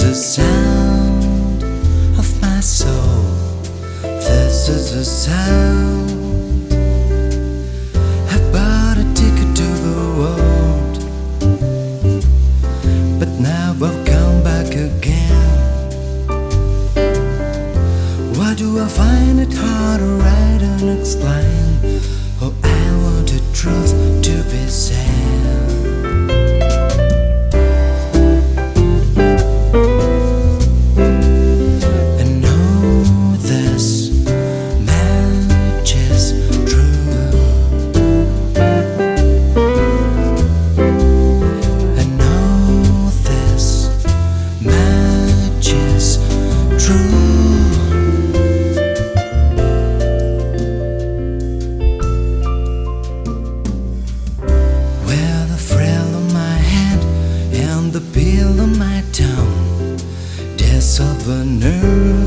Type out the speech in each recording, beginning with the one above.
This the sound of my soul. This is the sound. I bought a ticket to the world, but now I've come back again. Why do I find it harder?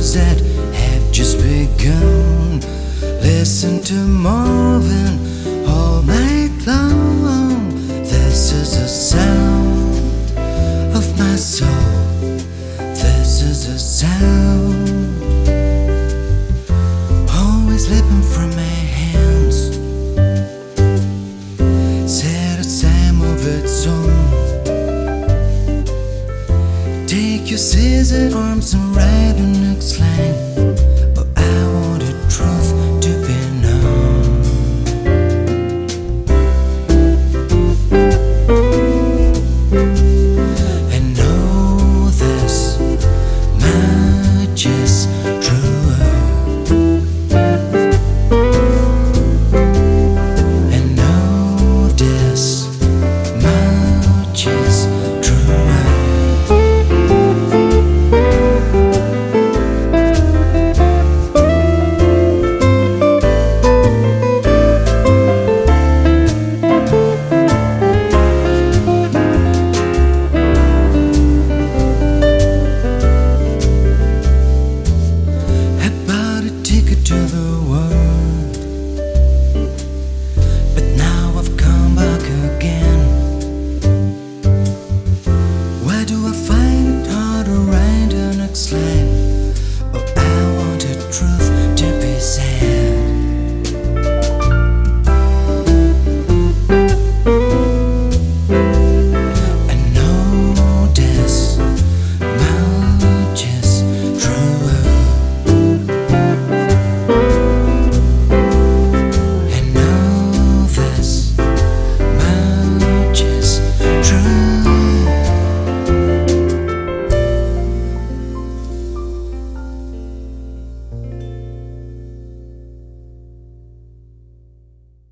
Nerves that have just begun. Listen to Marvin all night long. This is the sound of my soul. This is the sound. Always slipping from my hands Scissored arms and write a next line.